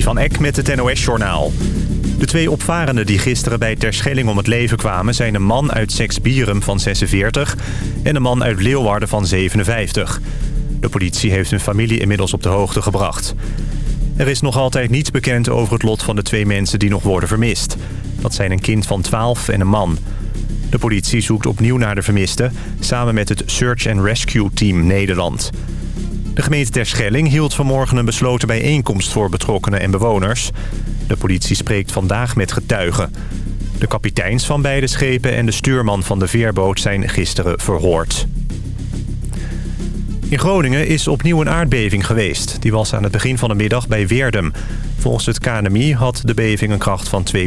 Van Eck met het NOS-journaal. De twee opvarenden die gisteren bij Terschelling om het leven kwamen... zijn een man uit Seksbierum van 46 en een man uit Leeuwarden van 57. De politie heeft hun familie inmiddels op de hoogte gebracht. Er is nog altijd niets bekend over het lot van de twee mensen die nog worden vermist. Dat zijn een kind van 12 en een man. De politie zoekt opnieuw naar de vermisten... samen met het Search and Rescue Team Nederland... De gemeente Terschelling hield vanmorgen een besloten bijeenkomst voor betrokkenen en bewoners. De politie spreekt vandaag met getuigen. De kapiteins van beide schepen en de stuurman van de veerboot zijn gisteren verhoord. In Groningen is opnieuw een aardbeving geweest. Die was aan het begin van de middag bij Weerdum. Volgens het KNMI had de beving een kracht van 2,2.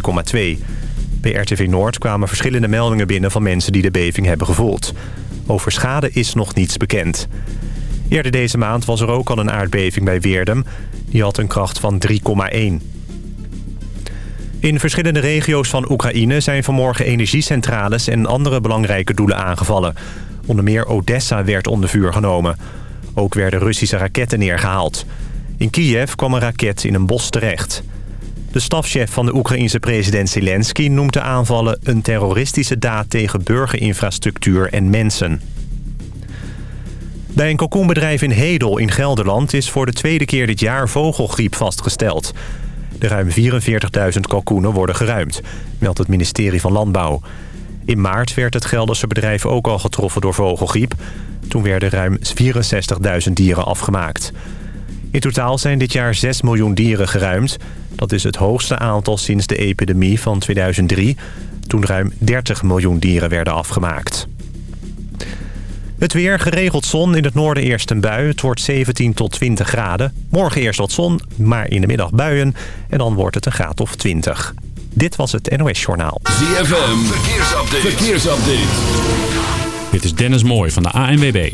Bij RTV Noord kwamen verschillende meldingen binnen van mensen die de beving hebben gevoeld. Over schade is nog niets bekend. Eerder deze maand was er ook al een aardbeving bij Weerdum. Die had een kracht van 3,1. In verschillende regio's van Oekraïne zijn vanmorgen energiecentrales en andere belangrijke doelen aangevallen. Onder meer Odessa werd onder vuur genomen. Ook werden Russische raketten neergehaald. In Kiev kwam een raket in een bos terecht. De stafchef van de Oekraïense president Zelensky noemt de aanvallen een terroristische daad tegen burgerinfrastructuur en mensen. Bij een kalkoenbedrijf in Hedel in Gelderland is voor de tweede keer dit jaar vogelgriep vastgesteld. De ruim 44.000 kalkoenen worden geruimd, meldt het ministerie van Landbouw. In maart werd het Gelderse bedrijf ook al getroffen door vogelgriep. Toen werden ruim 64.000 dieren afgemaakt. In totaal zijn dit jaar 6 miljoen dieren geruimd. Dat is het hoogste aantal sinds de epidemie van 2003... toen ruim 30 miljoen dieren werden afgemaakt. Het weer, geregeld zon. In het noorden eerst een bui. Het wordt 17 tot 20 graden. Morgen eerst wat zon, maar in de middag buien. En dan wordt het een graad of 20. Dit was het NOS Journaal. ZFM, verkeersupdate. verkeersupdate. Dit is Dennis Mooij van de ANWB.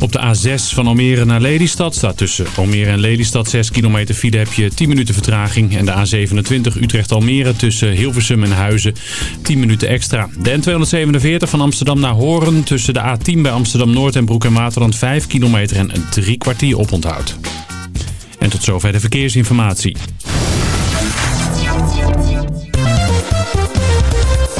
Op de A6 van Almere naar Lelystad staat tussen Almere en Lelystad 6 kilometer file heb je 10 minuten vertraging. En de A27 Utrecht-Almere tussen Hilversum en Huizen 10 minuten extra. De N247 van Amsterdam naar Horen tussen de A10 bij Amsterdam-Noord en Broek en Waterland 5 kilometer en een drie kwartier oponthoud. En tot zover de verkeersinformatie.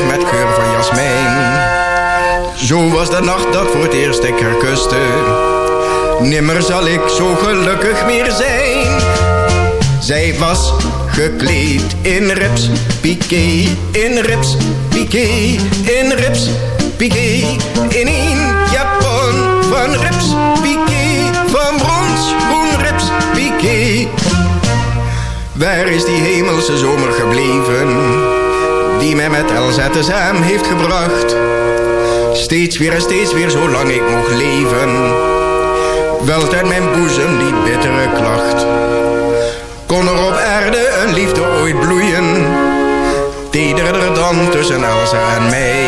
Met geur van jasmijn Zo was de nacht dat voor het eerst ik haar kuste Nimmer zal ik zo gelukkig meer zijn zij was gekleed in rips, piqué, in rips, piqué, in rips, piqué. In één japon van rips, piqué, van brons, groen rips, piqué. Waar is die hemelse zomer gebleven, die mij met LZSM heeft gebracht? Steeds weer en steeds weer, zolang ik mocht leven, welt uit mijn boezem die bittere klacht. Kon er op aarde een liefde ooit bloeien, tederder dan tussen Elsa en mij?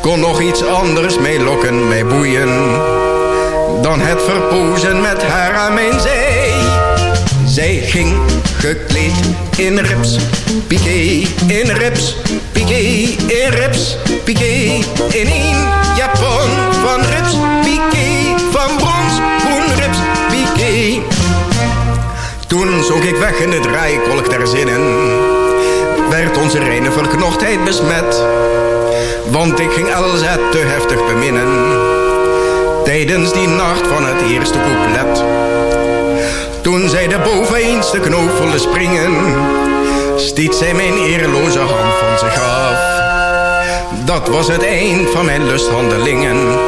Kon nog iets anders mij lokken, mij boeien, dan het verpozen met haar aan mijn zij? Zij ging gekleed in rips, piqué, in rips, piqué, in rips, piqué. In één japon van rips, piqué, van brons, groen rips, piqué. Toen zonk ik weg in de draaikolk der zinnen, werd onze reine verknochtheid besmet. Want ik ging Elza te heftig beminnen, tijdens die nacht van het eerste couplet. Toen zij de boveneens de knoop springen, stiet zij mijn eerloze hand van zich af. Dat was het eind van mijn lusthandelingen,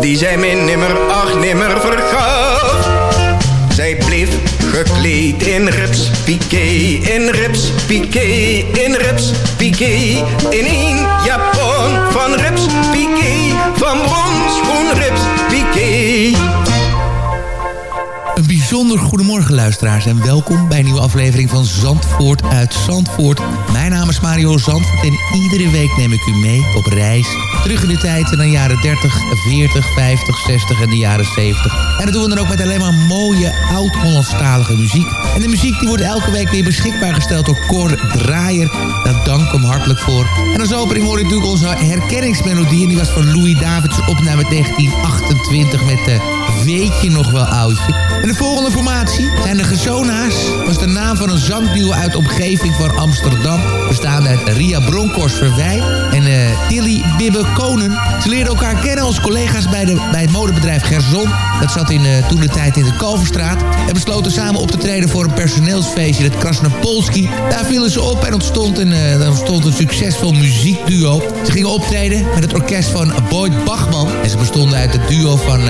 die zij mij nimmer, ach nimmer vergaf. Zij bleef gekleed in rips, piqué, in rips, piqué, in rips, piqué. In één japon van rips, piqué, van brons, bijzonder goedemorgen luisteraars en welkom bij een nieuwe aflevering van Zandvoort uit Zandvoort. Mijn naam is Mario Zandvoort en iedere week neem ik u mee op reis. Terug in de tijd naar de jaren 30, 40, 50, 60 en de jaren 70. En dat doen we dan ook met alleen maar mooie oud-Hollandstalige muziek. En de muziek die wordt elke week weer beschikbaar gesteld door Cor Draaier. Daar dank ik hem hartelijk voor. En als opening hoor je natuurlijk onze herkenningsmelodie. En die was van Louis Davids opname 1928 met de Weet je nog wel oudje? En de volgende formatie zijn de Gezona's. was de naam van een zangduo uit de omgeving van Amsterdam. Bestaande uit Ria Bronkhorst Verwij en uh, Tilly Bibbe Konen. Ze leerden elkaar kennen als collega's bij, de, bij het modebedrijf Gerson. Dat zat in, uh, toen de tijd in de Kalverstraat. En besloten samen op te treden voor een personeelsfeestje, het Krasnopolski. Daar vielen ze op en ontstond een, uh, ontstond een succesvol muziekduo. Ze gingen optreden met het orkest van Boyd Bachman. En ze bestonden uit het duo van...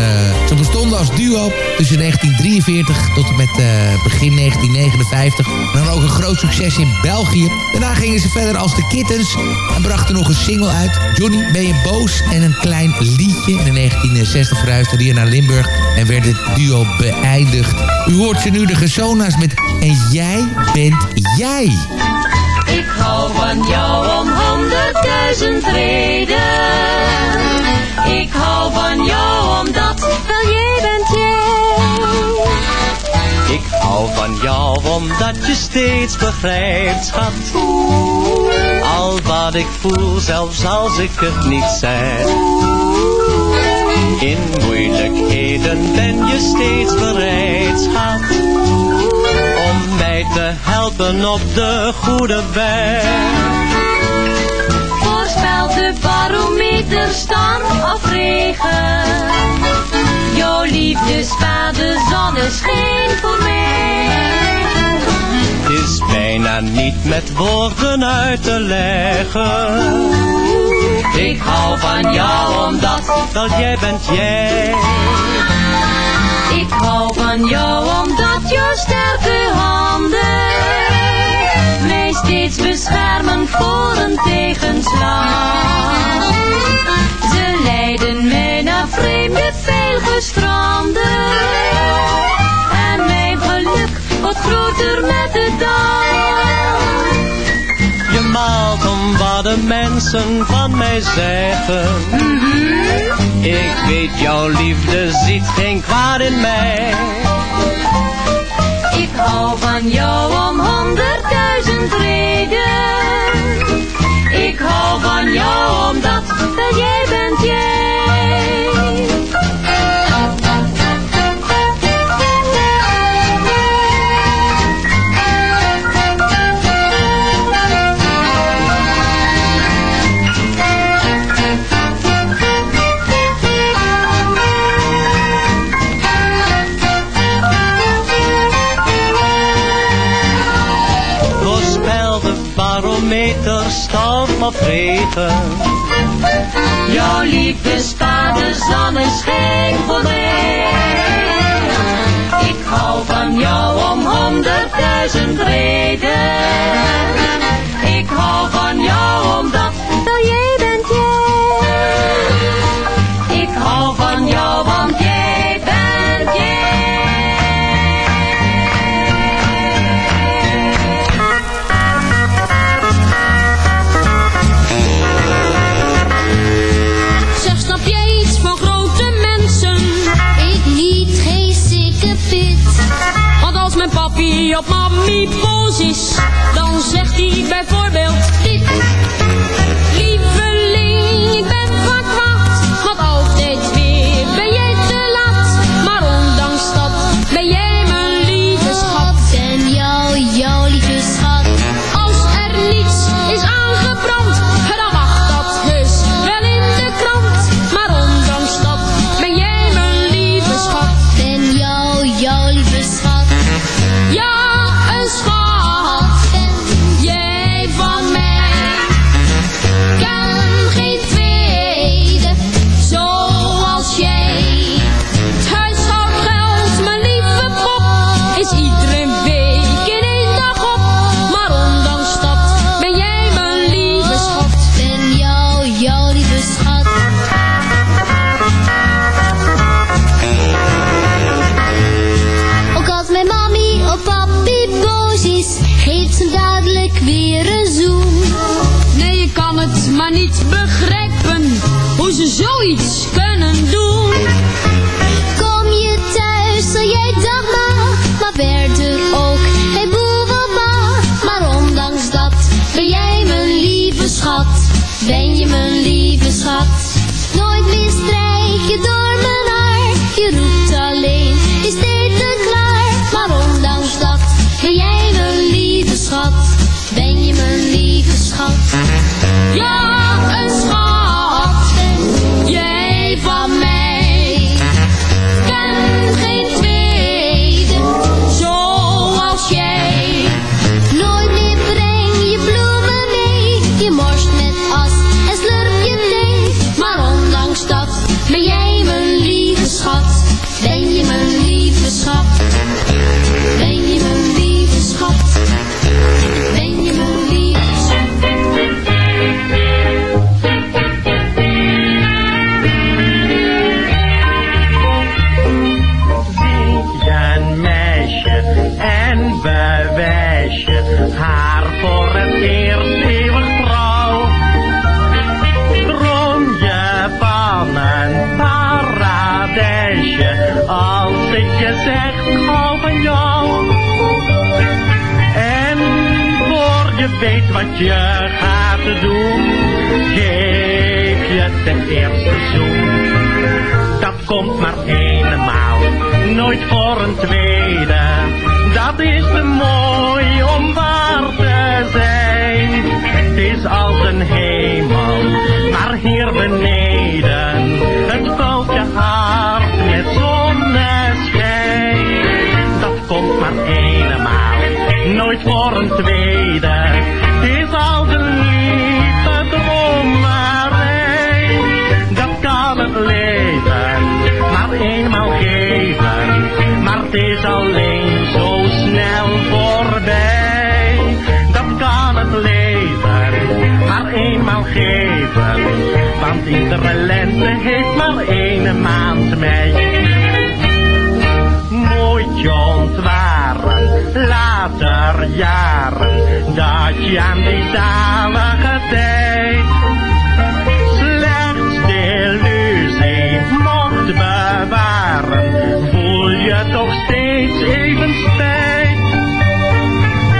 bestonden als duo tussen 1943 tot en met uh, begin 1959. En dan ook een groot succes in België. Daarna gingen ze verder als de Kittens en brachten nog een single uit. Johnny, ben je boos? En een klein liedje. In 1960 verhuisde hij naar Limburg en werd het duo beëindigd. U hoort ze nu de Gezona's met En jij bent jij. Ik hou van jou om honderdduizend reden. Ik hou van jou omdat wel jij bent jij. Ik hou van jou omdat je steeds begrijpt, schat. Al wat ik voel, zelfs als ik het niet zeg. In moeilijkheden ben je steeds bereid, schat. Om mij te helpen op de goede weg. De barometer storm of regen. Jouw liefdesvader zonneschijn voor mij. Het is bijna niet met woorden uit te leggen. Ik hou van jou omdat dat jij bent jij. Ik hou van jou omdat jouw sterke handen mij steeds beschermen voor een tegenslag. Ze leiden mij naar vreemde stranden. En mijn geluk wordt groter met de dag. Je maalt om wat de mensen van mij zeggen. Ik weet jouw liefde ziet geen kwaad in mij. Of regen. Jouw liefde staat de voor. Ik hou van jou om honderdduizend reden. Ik hou van jou omdat mami boos is, dan zegt hij bijvoorbeeld ik hou van jou. En voor je weet wat je gaat doen, geef je de eerste zoen. Dat komt maar eenmaal, nooit voor een tweede. Dat is te mooi om waar te zijn. Het is als een hemel, maar hier beneden. Het vult je hart met nooit voor een tweede. Is als een lieve dromerij. Dat kan het leven maar eenmaal geven. Maar het is alleen zo snel voorbij. Dat kan het leven maar eenmaal geven. Want iedere lente heeft maar één maand mei. Later jaren, dat je aan die zalige tijd slechts de illusie mocht bewaren, voel je toch steeds even spijt.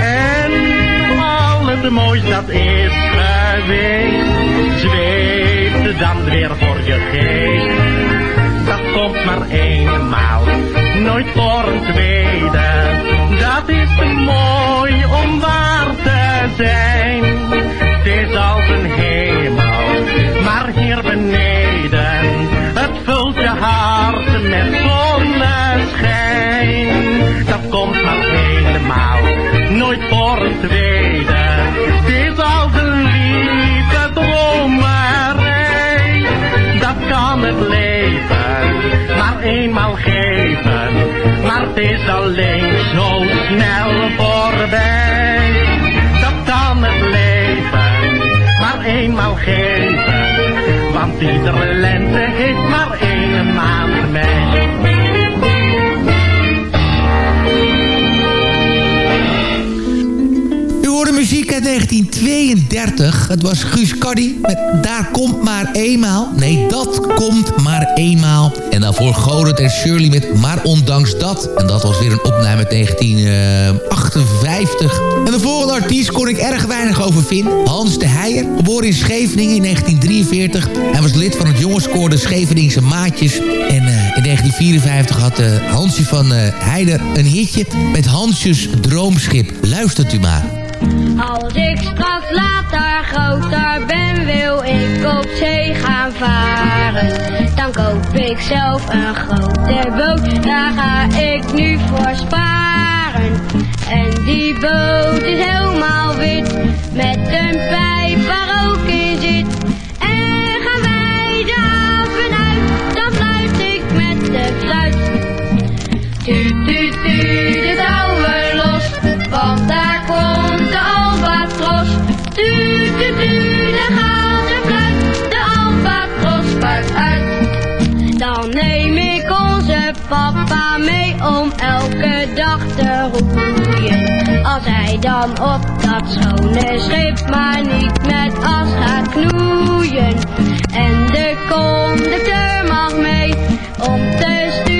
En al het moois dat is geweest, zweeft dan weer voor je geest. Dat komt maar eenmaal, nooit voor een tweede. Dat is mooi om waar te zijn. Het is als een hemel, maar hier beneden. Het vult je hart met zonneschijn. Dat komt maar eenmaal, nooit voor een tweede. Iedere lente heeft maar één maand 1932, Het was Guus Cardi met Daar komt maar eenmaal. Nee, dat komt maar eenmaal. En daarvoor Godert en Shirley met Maar ondanks dat. En dat was weer een opname met 1958. Eh, en de volgende artiest kon ik erg weinig over vinden. Hans de Heijer, geboren in Scheveningen in 1943. Hij was lid van het jongenskoor De Scheveningse Maatjes. En eh, in 1954 had uh, Hansje van uh, Heijer een hitje met Hansjes Droomschip. Luistert u maar. Als ik straks later groter ben, wil ik op zee gaan varen. Dan koop ik zelf een grote boot, daar ga ik nu voor sparen. En die boot is helemaal wit, met een pijp waar ook in zit. En gaan wij de haven uit, dan fluit ik met de fluit. Om elke dag te roeien. Als hij dan op dat schone schip maar niet met as gaat knoeien. En de conducteur mag mee om te sturen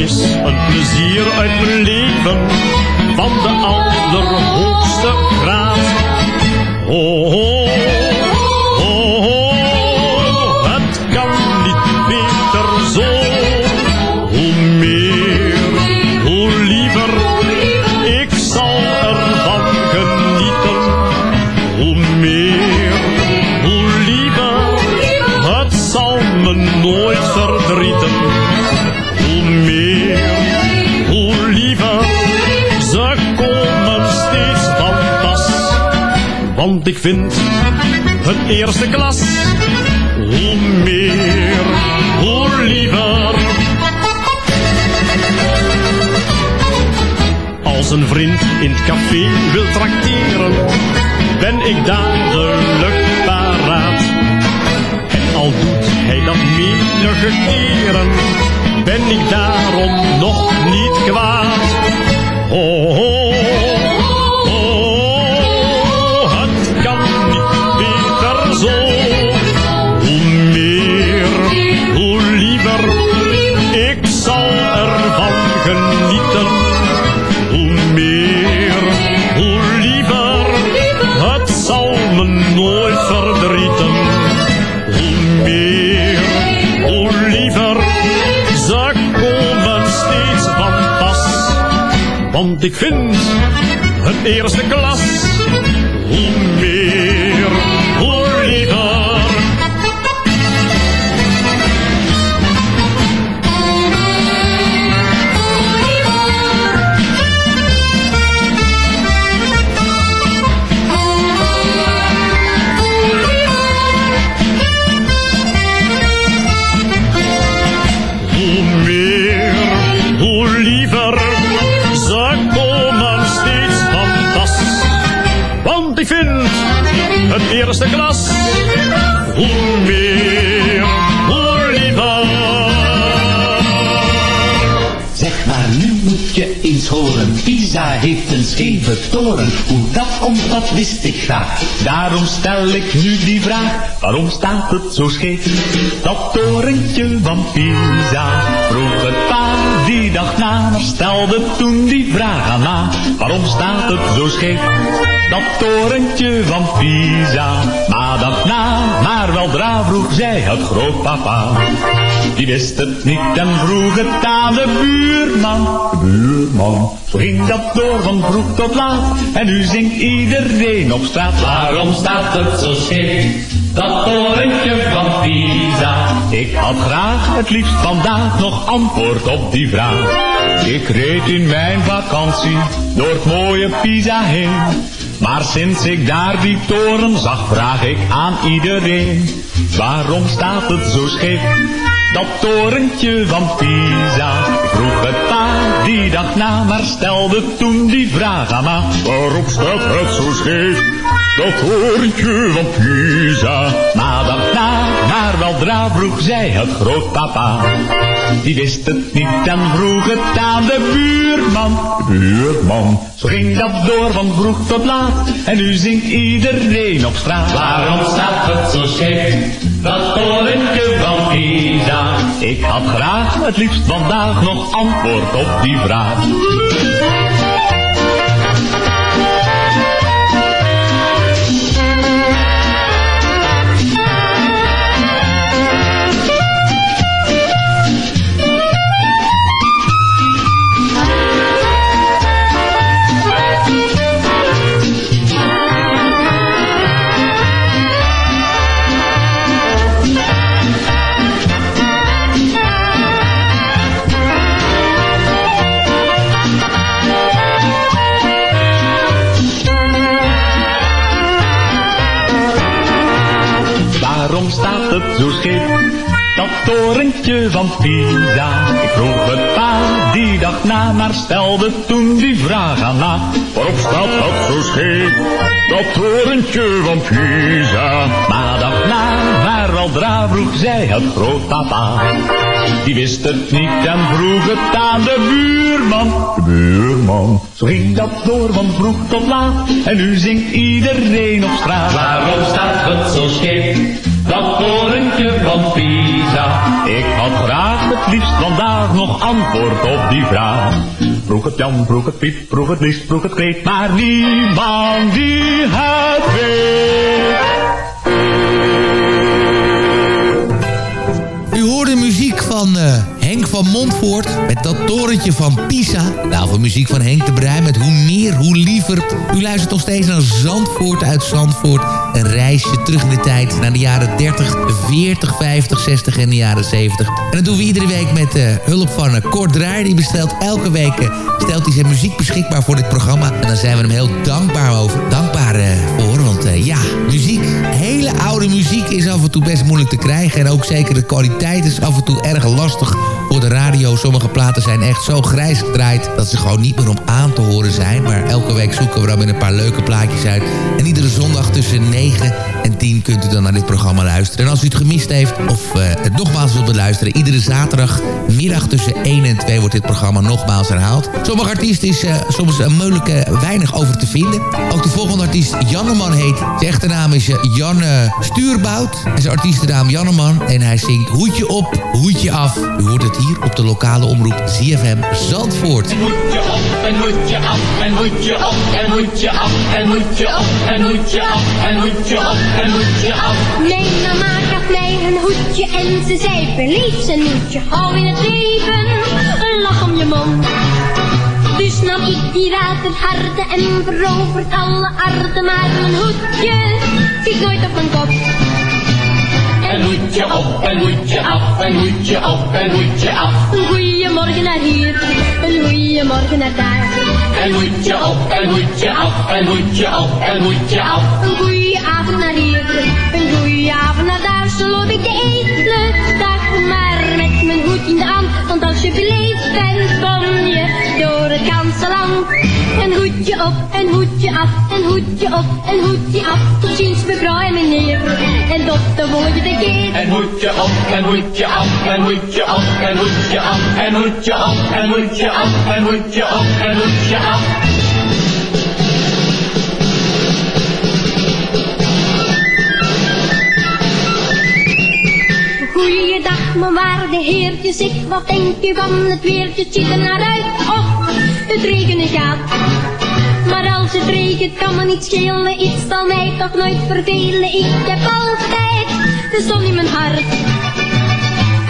is een plezier uit mijn leven, van de allerhoogste graad. Oh, oh, oh, vind het eerste klas. Hoe meer, hoe liever. Als een vriend in het café wil trakteren, ben ik dadelijk paraat. En al doet hij dat menige keren, ben ik daarom nog niet kwaad. Oh, nooit verdrieten. Hoe meer, hoe liever, ze komen steeds van pas. Want ik vind het eerste klas eerste klas. Hoe meer, hoe. Zeg maar, nu moet je eens horen. Pisa heeft een scheve toren. Hoe dat komt, dat wist ik graag. Daarom stel ik nu die vraag. Waarom staat het zo scheef? Dat torentje van Pisa. Vroeg het na. Stelde toen die vraag aan na. Waarom staat het zo scheef? Dat torentje van Pisa. Maar dag na, maar weldra vroeg zij het grootpapa. Die wist het niet en vroeg het aan de buurman. De buurman. Zo ging dat door van vroeg tot laat. En nu zingt iedereen op straat. Waarom staat het zo scheef? Dat torentje van Pisa. Ik had graag het liefst vandaag nog antwoord op die vraag. Ik reed in mijn vakantie door het mooie Pisa heen. Maar sinds ik daar die toren zag, vraag ik aan iedereen. Waarom staat het zo scheef? Dat torentje van Pisa. Vroeg het die dag na, maar stelde toen die vraag aan ma. Waarom staat het zo scheef? Dat torentje van Pisa. Ma dacht na, maar weldra vroeg zij het grootpapa. Die wist het niet en vroeg het aan de buurman. De buurman. Zo ging dat door van vroeg tot laat. En nu zingt iedereen op straat. Waarom staat het zo scheef? Dat torentje van Pisa. Ik had graag het liefst vandaag nog antwoord op die vraag. Grootpapa. Die wist het niet en vroeg het aan de buurman. De buurman. Zo ging dat door van vroeg tot laat. En nu zingt iedereen op straat. Waarom staat het zo scheef? Dat torentje van Pisa. Ik had graag het liefst vandaag nog antwoord op die vraag. Vroeg het Jan, vroeg het Piet, vroeg het Lies, vroeg het Kreet, maar niemand die het Henk van Montvoort met dat torentje van Pisa. Nou, voor muziek van Henk de Bruin met Hoe meer, hoe liever. U luistert nog steeds naar Zandvoort uit Zandvoort. Een reisje terug in de tijd naar de jaren 30, 40, 50, 60 en de jaren 70. En dat doen we iedere week met uh, hulp van uh, Kort. Die bestelt elke week stelt hij zijn muziek beschikbaar voor dit programma. En daar zijn we hem heel dankbaar over. Dankbaar voor, want ja, muziek, hele oude muziek is af en toe best moeilijk te krijgen. En ook zeker de kwaliteit is af en toe erg lastig voor de radio. Sommige platen zijn echt zo grijs gedraaid dat ze gewoon niet meer om aan te horen zijn. Maar elke week zoeken we dan weer een paar leuke plaatjes uit. En iedere zondag tussen 9 en 10 kunt u dan naar dit programma luisteren. En als u het gemist heeft of uh, het nogmaals wilt beluisteren... iedere zaterdagmiddag tussen 1 en 2 wordt dit programma nogmaals herhaald. Sommige artiesten is uh, soms een moeilijke weinig over te vinden. Ook de volgende artiest Janneman heet. Zijn echte naam is uh, Jan Stuurbout. En zijn artiestennaam Janneman. En hij zingt Hoedje op, hoedje af. U hoort het hier op de lokale omroep ZFM Zandvoort. En hoedje en hoedje af, en hoedje en hoedje af, en hoedje en hoedje af, en hoedje af. Mijn mama gaf mij een hoedje en ze zei beleef zijn hoedje. Hou in het leven een lach om je mond. Dus nam ik die waterharde en veroverd alle arten. Maar mijn hoedje zit nooit op mijn kop. En hoedje op, en hoedje af, en hoedje op, en hoedje af. Een goeiemorgen naar hier, een goeiemorgen naar daar. En hoedje op, en hoedje af, en hoedje op, en hoedje af. Een goeie avond naar hier, een goeie avond naar daar. Zo loop ik de hele dag maar Want als je beleefd bent, kom je door het ganse land. Een hoedje op, een hoedje af, een hoedje op, een hoedje af. Tot ziens mevrouw en meneer, en tot de volgende keer. En hoedje op, en hoedje af, en hoedje op, en hoedje af, en hoedje op, en hoedje af, en hoedje op, en hoedje af. Goeiedag, mijn waarde heertjes, ik wat denk u van het weertje? Het ziet er naar uit, oh, het regenen gaat. Maar als het regent kan me niet schelen, iets zal mij toch nooit vervelen. Ik heb altijd de zon in mijn hart.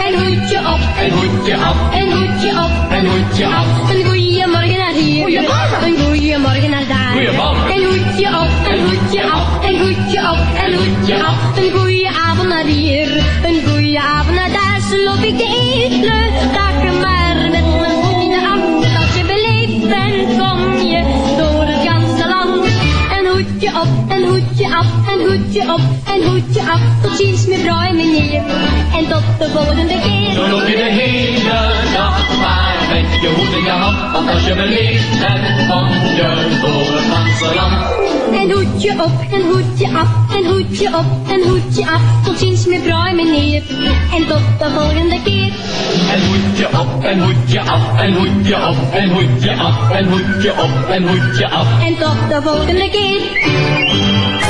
Een hoedje op, En hoedje af, een hoedje op, en hoedje af. een goeiemorgen naar hier, een goeiemorgen naar daar. Goeiemorgen. Een hoedje op, een hoedje af, een hoedje op, een hoedje af. Een goeie avond naar hier, een goeie avond naar daar. Zo loop ik de hele dag maar met mijn voet in de hand. En als je beleefd bent, kom je door het ganse land. Een hoedje op, een hoedje af, een hoedje op, een hoedje af. Tot ziens mevrouw en meneer, en tot de volgende keer. Zo loop je de hele dag maar met je hoed in je hand. Want als je beleefd bent, kom je door het ganse land. Een hoedje op, een hoedje af, een hoedje op, een hoedje af. Tot ziens mevrouw en meneer, en tot de volgende keer. En hoedje op, en hoedje af, en hoedje op, en hoedje af, en hoedje op, en hoedje af. En tot de volgende keer.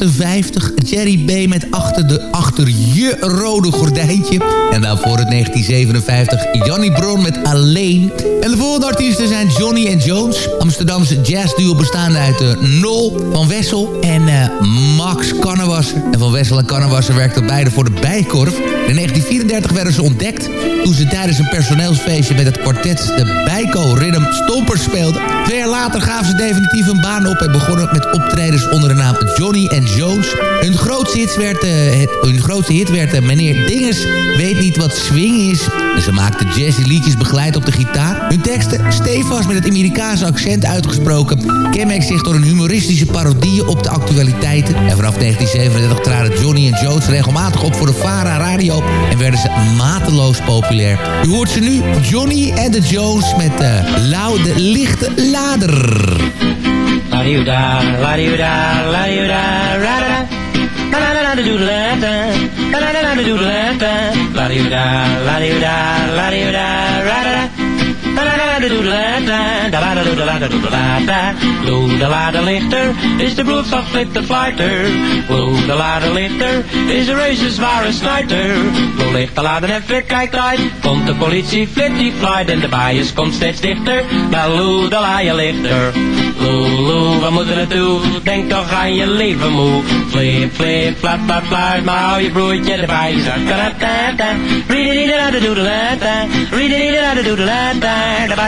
1958. Jerry B. met achter, de, achter je rode gordijntje. En daarvoor het 1957 Janny Bron met Alleen. En de volgende artiesten zijn Johnny en Jones. Amsterdamse jazzduo bestaande uit uh, Nol van Wessel en eh, Max Kannewasser. En van Wessel en Kannewasser werkten beide voor de Bijkorf. In 1934 werden ze ontdekt toen ze tijdens een personeelsfeestje met het kwartet de Bijko Rhythm Stompers speelden. Twee jaar later gaven ze definitief een baan op en begonnen met optredens onder de naam Johnny and Jones. Hun grootste werd, eh, het, hun grootste hit werd eh, Meneer Dinges weet niet wat swing is. Ze maakten jazzy liedjes begeleid op de gitaar. Hun teksten, stevast met het Amerikaanse accent uitgesproken, kenmerkt zich door een humoristische parodie op de actualiteiten. En vanaf 1937 traden Johnny en Jones regelmatig op voor de Vara Radio en werden ze mateloos populair. U hoort ze nu, Johnny en de Jones met uh, Laude Lichte Lader. La-di-da, ra-da-da. La-la-la-la-doodle-da, la-la-la-la-doodle-da, la-di-da, la-di-da, la-di-da, ra-da-da. Lou de laderlichter is de broer van Flip de Flighter. Lou de laderlichter is de reuze zware snuiter. Lader even kijkt uit. Komt de politie, Flip die flight en de bias komt steeds dichter. Naar Lou de laaierlichter. Lou, Lou, waar moeten naartoe? Denk toch aan je leven moe. Flip, flip, flap, flap, flap, maar hou je broertje erbij. Da read it, read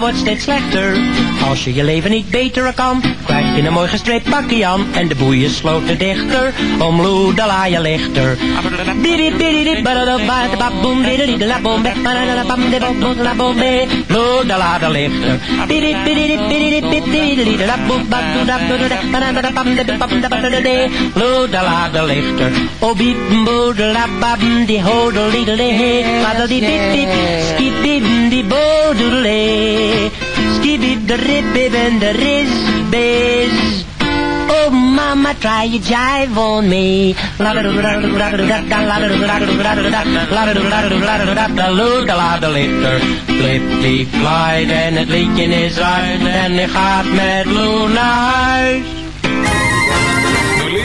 wordt steeds slechter. Als je je leven niet beter kan, krijg je een mooi gestreept pakje aan. En de boeien sloten dichter, om loodala je lichter. De lichter. Lichter. Die skip bip de rip bip en de ris biz. Oh mama, try your jive on me. Flip flight en het liedje is uit en hij gaat met Lou naar huis.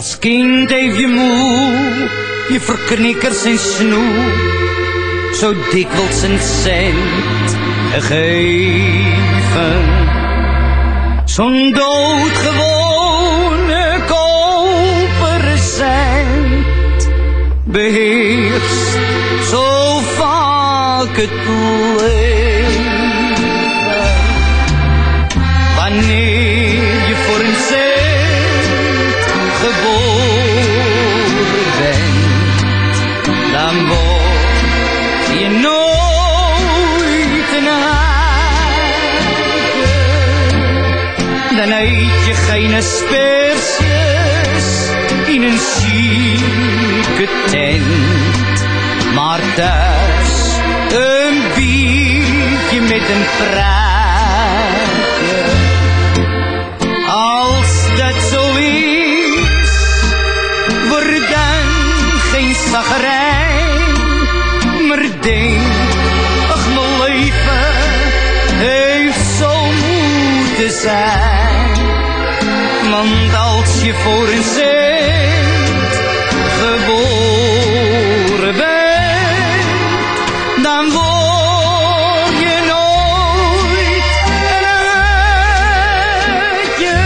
Als kind heeft je moe, je verknikkers en snoe, zo dikwijls een cent gegeven. Zo'n doodgewone koperen cent beheerst zo vaak het leven. Wanneer Dan geen asperges in een zieke tent, maar thuis een biertje met een praatje. Voor een cent geboren bent, dan word je nooit een uitje.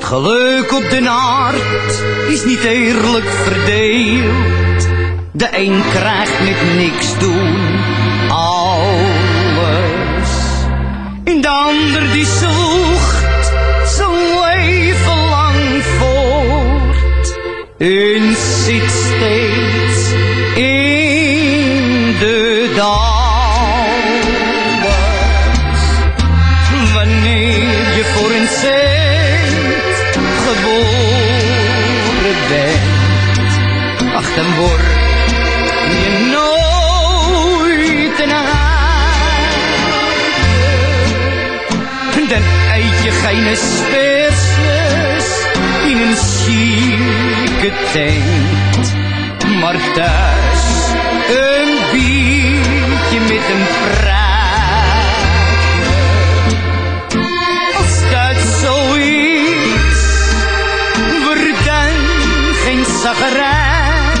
Geluk op de aard is niet eerlijk verdeeld. De een krijgt met niks doen alles. En de ander die zoekt zijn leven lang voort. En zit steeds in de dal. Wanneer je voor een cent geboren bent, ach dan geen asperges in een zieke tent, maar thuis een biertje met een praatje. Als dat zo is, word dan geen zagrijn,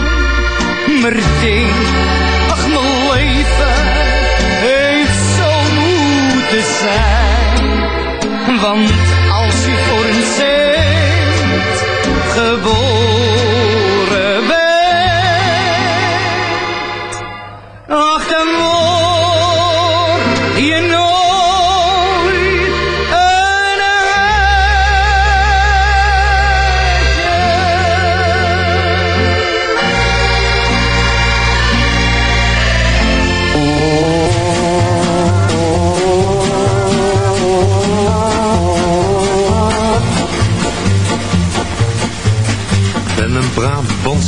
maar denk, Want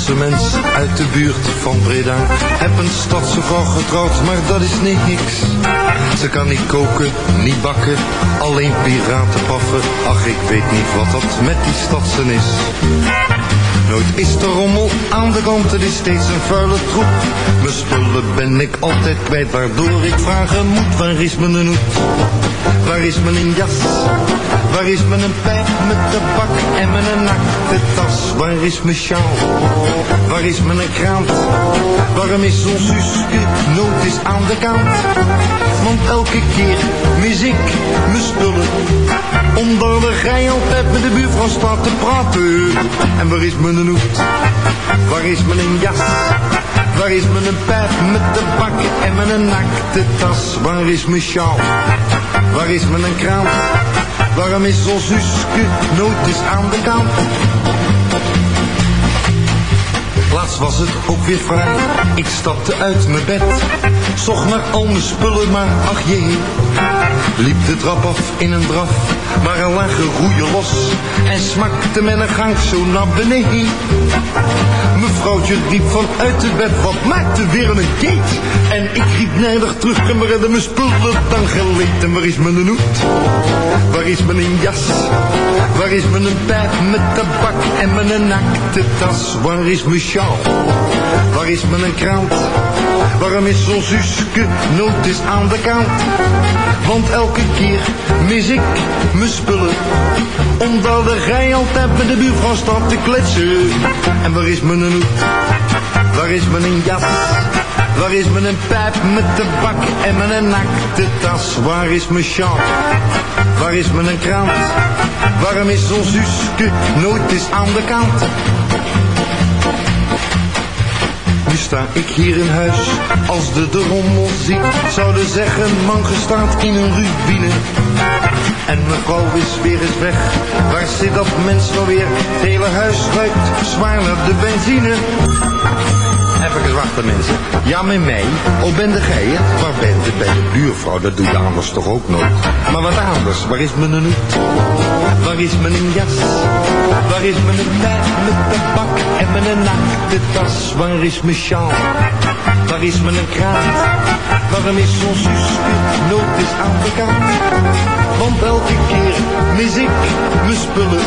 Hollandse mens uit de buurt van Breda. Heb een stadse vrouw getrouwd, maar dat is niks. Ze kan niet koken, niet bakken, alleen piraten paffen. Ach, ik weet niet wat dat met die stadsen is. Nooit is de rommel aan de kant, het is steeds een vuile troep. Mijn spullen ben ik altijd kwijt, waardoor ik vragen moet. Waar is mijn hoed? Waar is mijn jas? Waar is mijn pijp met tabak en mijn nakte tas? Waar is mijn sjaal? Waar is mijn krant? Waarom is ons Suske nooit eens aan de kant? Want elke keer mis ik mijn spullen. Onder de rij altijd met de buurvrouw staat te praten. En waar is mijn hoed? Waar is mijn jas? Waar is mijn pijp met tabak en mijn nakte tas? Waar is mijn sjaal? Waar is mijn krant? Waarom is ons Suske nooit eens aan de kant? Laatst was het ook weer vrij. Ik stapte uit mijn bed. Zocht naar al mijn spullen, maar ach jee. Liep de trap af in een draf. Maar er lagen roeien los. En smakte men een gang zo naar beneden. Mevrouwtje riep vanuit het bed. Wat maakte weer een keet? En ik riep nijdig terug. En waar hadden mijn spullen dan geleed? En waar is mijn hoed? Waar is mijn jas? Waar is mijn pijp met tabak en mijn nakte tas? Waar is mijn sjaal? Waar is mijn krant? Waarom is zo'n Suske nooit eens aan de kant? Want elke keer mis ik mijn spullen. Omdat de rij altijd met de buurvrouw staat te kletsen. En waar is mijn hoed? Waar is mijn jas? Waar is mijn pijp met tabak en mijn nakte tas? Waar is mijn sjaal? Waar is mijn krant? Waarom is zo'n Suske nooit eens aan de kant? Nu sta ik hier in huis, als de de rommel ziet, zouden zeggen, man gestaat in een rubine. En mevrouw is weer eens weg, waar zit dat mens nou weer? Het hele huis ruikt zwaar naar de benzine. Even wachten mensen. Ja, met mij. Oh, ben de het? Waar bent u? Bij de buurvrouw, dat doe je anders toch ook nooit? Maar wat anders? Waar is mijn hoed? Waar is mijn jas? Waar is mijn pijp met tabak en mijn nakte tas? Waar is mijn sjaal? Waar is mijn kraan? Waarom is zo'n Suske nooit eens aan de kant? Want elke keer mis ik mijn spullen.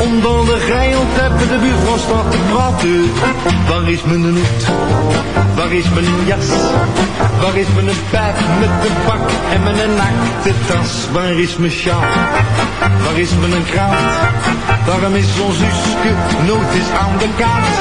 Omdat de altijd met de buurvrouw staat te praten. Waar is mijn hoed? Waar is mijn jas? Waar is mijn pijp met de bak en mijn nakte tas? Waar is mijn sjaal? Waar is mijn kraan? Waarom is zo'n Suske nooit eens aan de kaart?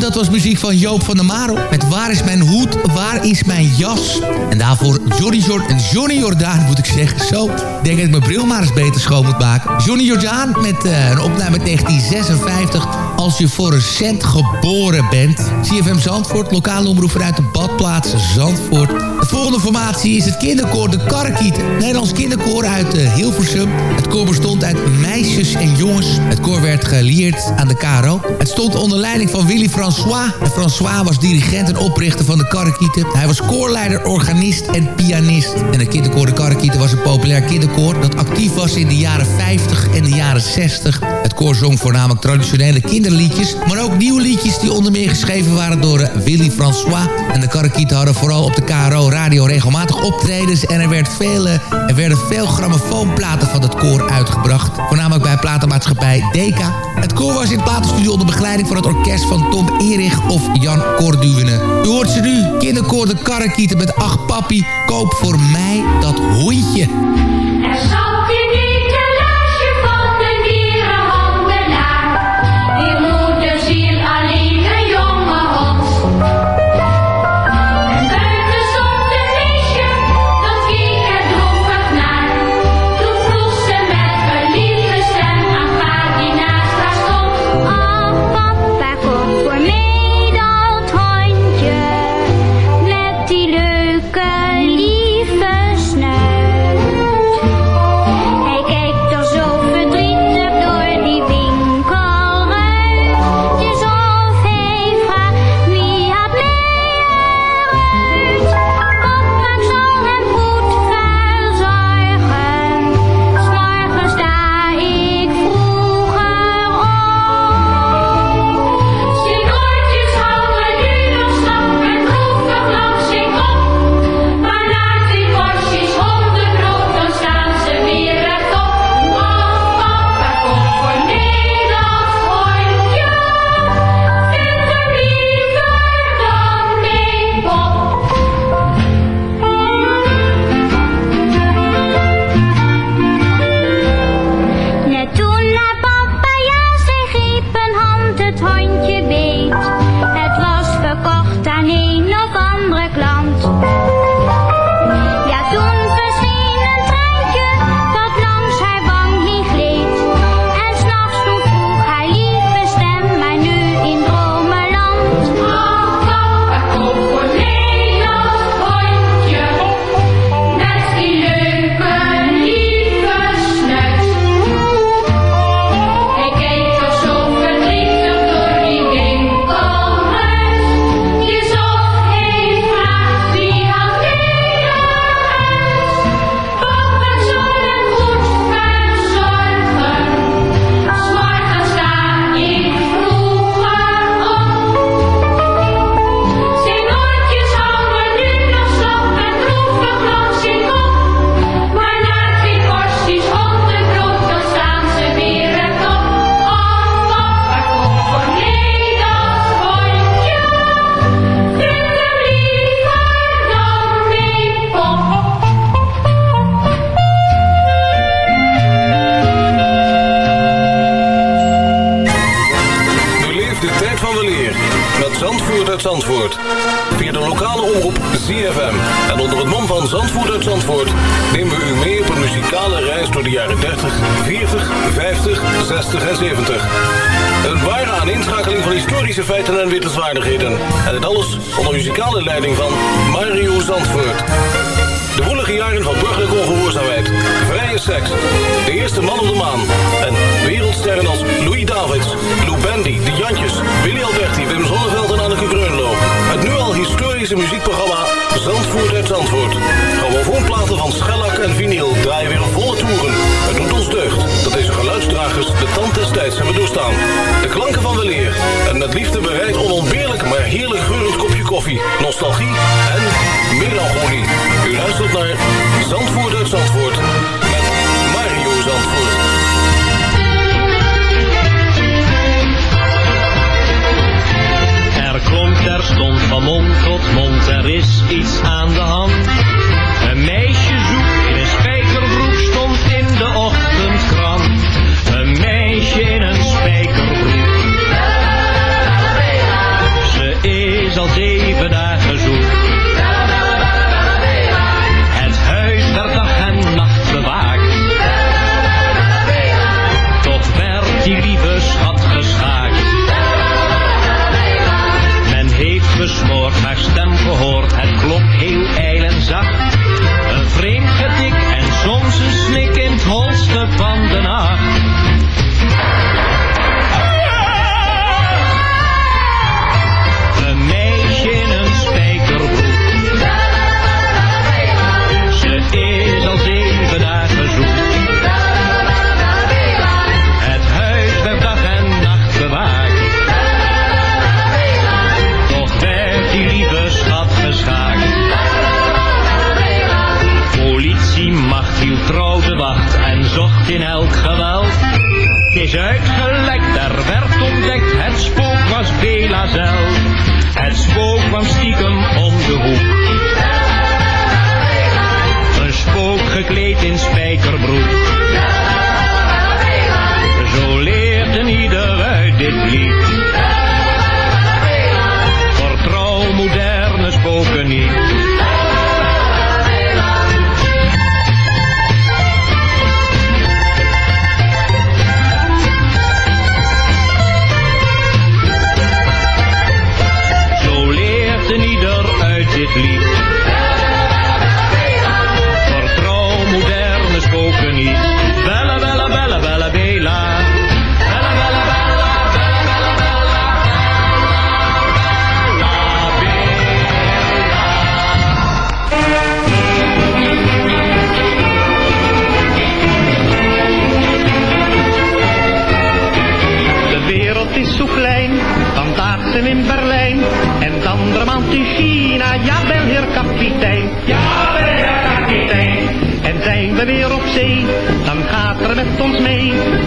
Dat was muziek van Joop van der Marel. Met Waar is mijn hoed, waar is mijn jas? En daarvoor Johnny, Jord en Johnny Jordaan, moet ik zeggen. Zo, ik denk dat ik mijn bril maar eens beter schoon moet maken. Johnny Jordaan met eh, een opname uit 1956. Als je voor een cent geboren bent. CFM Zandvoort, lokale omroep vanuit de badplaats Zandvoort. De volgende formatie is het kinderkoor De Karrekieten. Nederlands kinderkoor uit uh, Hilversum. Het koor bestond uit meisjes en jongens. Het koor werd gelieerd aan de KRO. Het stond onder leiding van Willy François. En François was dirigent en oprichter van de Karrekieten. Hij was koorleider, organist en pianist. En het kinderkoor De Karrekieten was een populair kinderkoor... dat actief was in de jaren 50 en de jaren 60. Het koor zong voornamelijk traditionele kinderliedjes... maar ook nieuwe liedjes die onder meer geschreven waren door uh, Willy François. En de Karrekieten hadden vooral op de KRO radio regelmatig optredens... en er, werd veel, uh, er werden veel grammofoonplaten van het koor uitgebracht. Voornamelijk bij platenmaatschappij Deka. Het koor was in het platenstudio onder begeleiding van het orkest van Tom Erich of Jan Corduwene. U hoort ze nu, kinderkoor de Karrekieten met Ach Papi, koop voor mij dat hondje.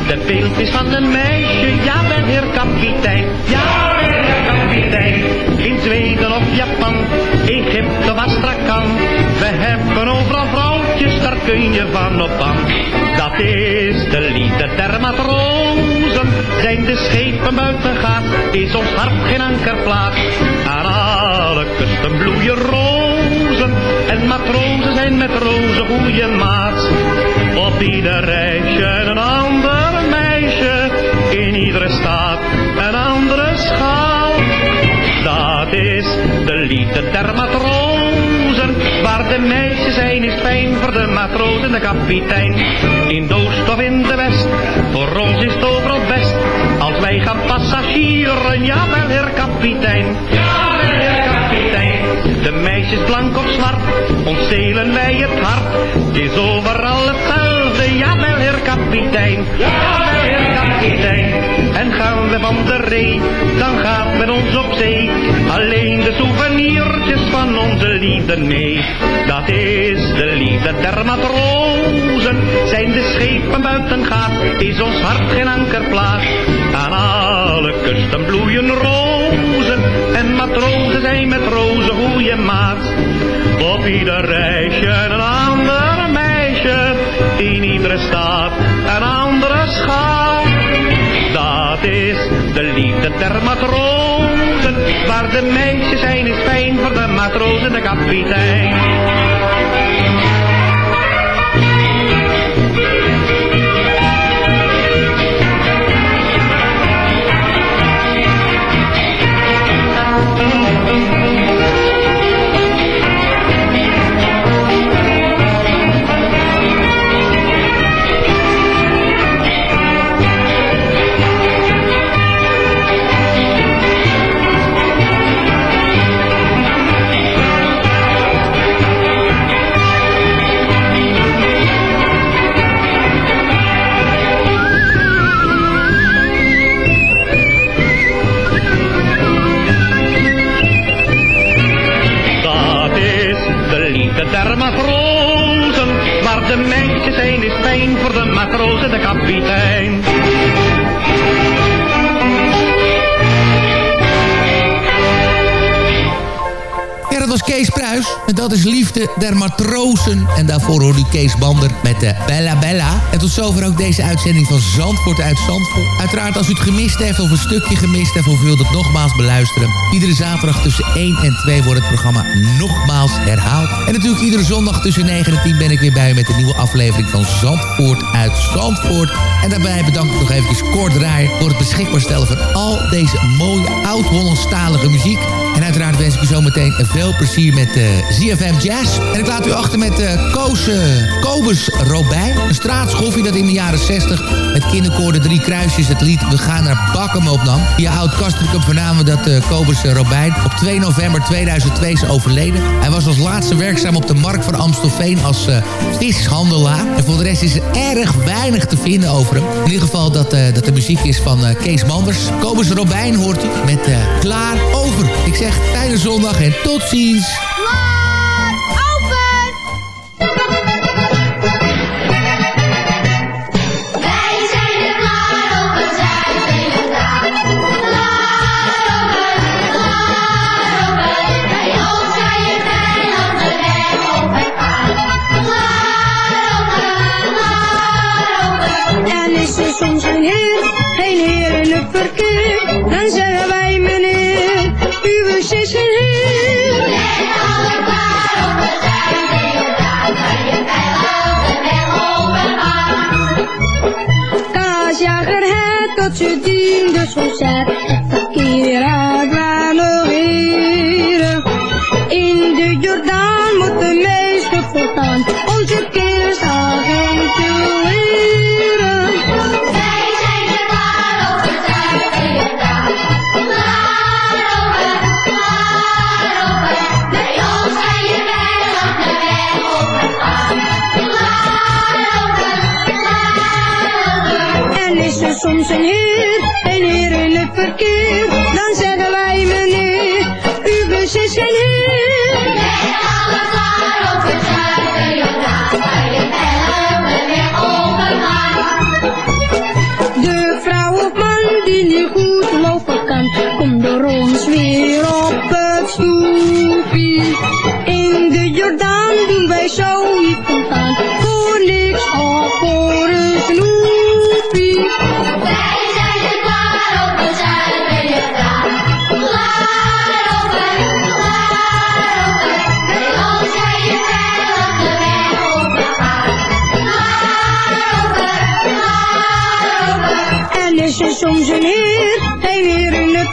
De beeldjes van een meisje. Jawel, heer kapitein. Jawel, heer kapitein. In Zweden of Japan, Egypte of Astrakhan. We hebben overal vrouwtjes, daar kun je van op aan. Dat is de liefde der matrozen. Zijn de schepen buiten gaat, is ons hart geen ankerplaats. Aan alle kusten bloeien rozen. En matrozen zijn met rozen goede maat. Op ieder reisje een ander iedere stad een andere schaal. Dat is de liefde der matrozen. Waar de meisjes zijn is fijn voor de matrozen en de kapitein. In de oost of in de west, voor ons is het overal best. Als wij gaan passagieren, jawel heer kapitein. Jawel heer kapitein. De meisjes blank of zwart, ontstelen wij het hart. Het is overal hetzelfde, jawel heer kapitein. Jawel heer kapitein. En gaan we van de ree, dan gaat met ons op zee. Alleen de souvenirtjes van onze liefde mee. Dat is de liefde der matrozen. Zijn de schepen buiten gaat, is ons hart geen ankerplaats. Aan alle kusten bloeien rozen. En matrozen zijn met rozen goede maat. Op ieder reisje een ander. In iedere stad een andere schat. Dat is de liefde der matrozen. Waar de meisjes zijn is fijn voor de matrozen en de kapitein. De Bella Bella. En tot zover ook deze uitzending van Zandvoort uit Zandvoort. Uiteraard als u het gemist heeft of een stukje gemist heeft... of u wilt het nogmaals beluisteren. Iedere zaterdag tussen 1 en 2 wordt het programma nogmaals herhaald. En natuurlijk iedere zondag tussen 9 en 10 ben ik weer bij u... met een nieuwe aflevering van Zandvoort uit Zandvoort. En daarbij bedank ik nog eventjes Kort voor het beschikbaar stellen van al deze mooie oud-Hollandstalige muziek. En uiteraard wens ik u zometeen veel plezier met uh, ZFM Jazz. En ik laat u achter met uh, Koos, uh, Kobus Robijn. Een straatschoffie dat in de jaren 60 met kinderkoor de Drie Kruisjes het lied We gaan naar Bakken opnam. Via oud Kastrikum vernamen dat uh, Kobus Robijn op 2 november 2002 is overleden. Hij was als laatste werkzaam op de markt van Amstelveen als vishandelaar. En voor de rest is er erg weinig te vinden over hem. In ieder geval dat, dat de muziek is van Kees Manders. Kobus Robijn hoort u met Klaar Over. Zondag en tot ziens. Diende zo zet, het verkeer uit heren. In de Jordaan moet de meester voortaan onze kerstagent te leren. Wij zijn er klaar op het zuiden gedaan. Klaar open, klaar open. Bij ons kan je veilig de weg op en gaan. Klaar open, klaar open. En is er soms een in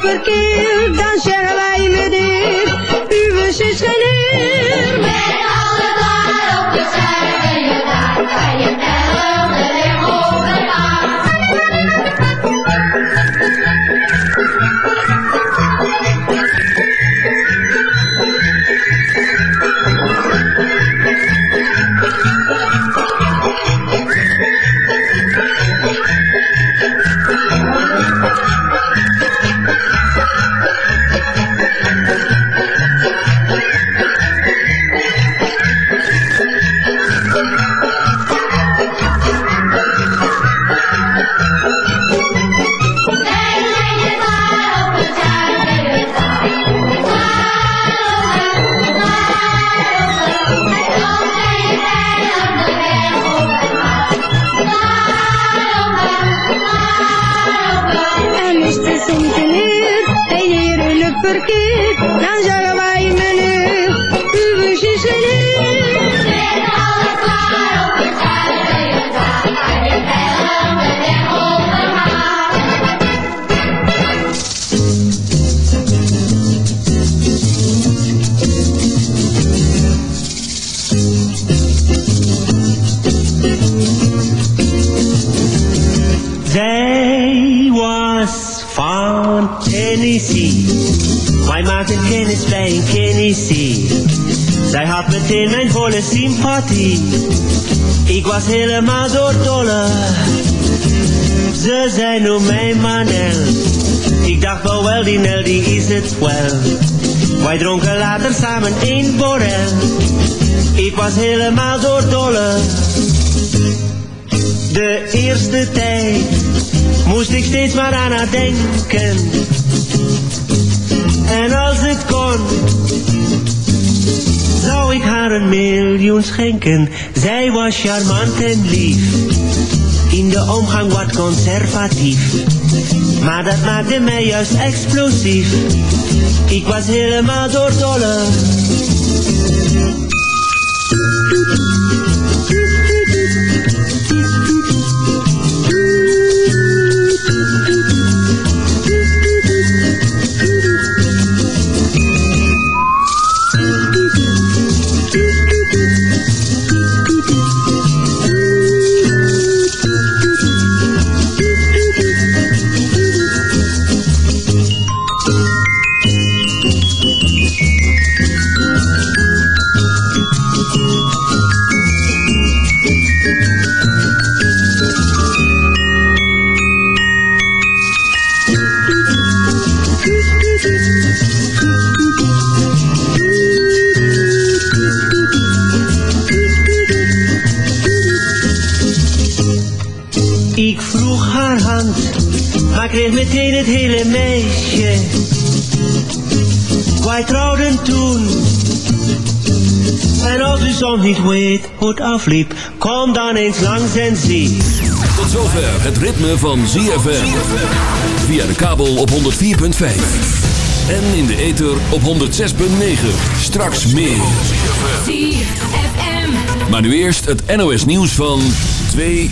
heer wel. Wij dronken later samen één borrel. Ik was helemaal doordolle. De eerste tijd moest ik steeds maar aan haar denken. En als het kon, zou ik haar een miljoen schenken. Zij was charmant en lief, in de omgang wat conservatief. Maar dat maakte mij juist explosief. Ik was helemaal doordolle. Kreeg meteen het hele meisje. Wij trouwden toen. En als u soms niet weet hoe het afliep, kom dan eens langs en zie. Tot zover het ritme van ZFM. Via de kabel op 104.5. En in de ether op 106.9. Straks meer. ZFM. Maar nu eerst het NOS nieuws van 2